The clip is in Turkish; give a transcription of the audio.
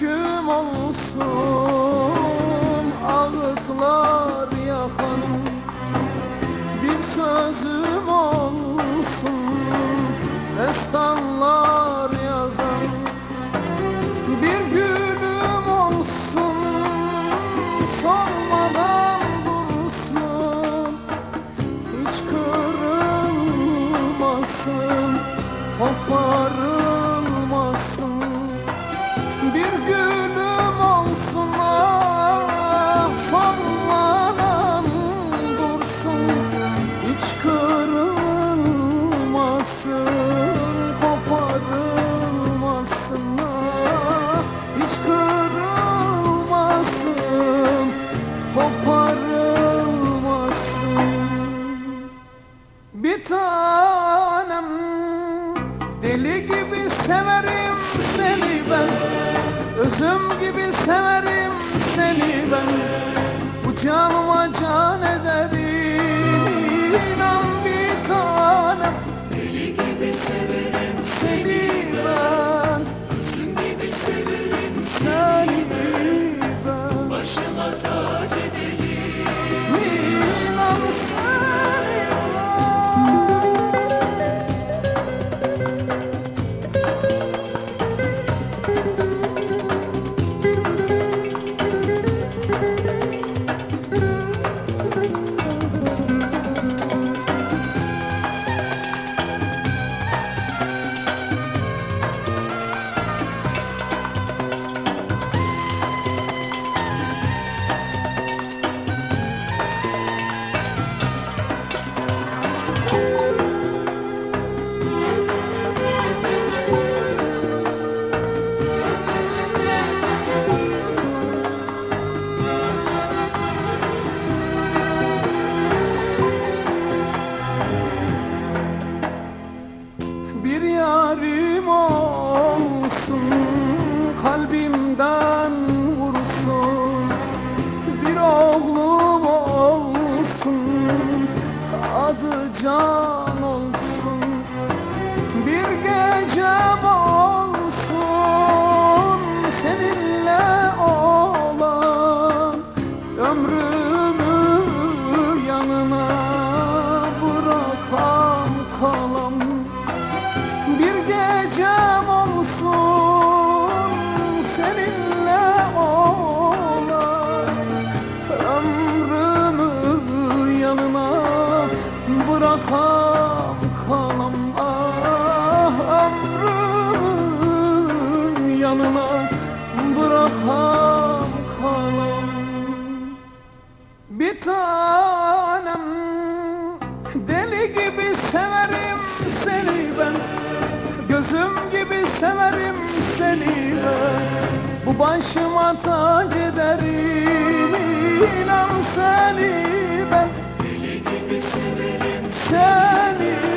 canım olsun Ağıtlar yakan. Bir sözüm olsun Destanlar Deli gibi severim seni ben. Özüm gibi severim seni ben. Bu canıma can ederim inan bir tanem. Deli gibi severim Seni ben. Üzüm gibi severim Seni ben. Başıma tac edeyim Adı can olsun Bir gecem olsun Seninle olan Ömrümü yanına bırakan kalam bir gecem olsun seninle bırakam kalam Ah ömrümü yanına bırakam kalam. Bir tanem Deli gibi severim seni ben Gözüm gibi severim seni ben. Bu başıma tac ederim inan seni severim Seni